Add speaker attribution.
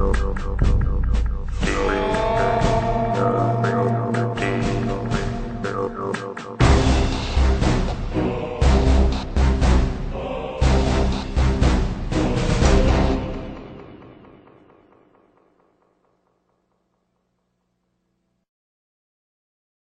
Speaker 1: No, no, no.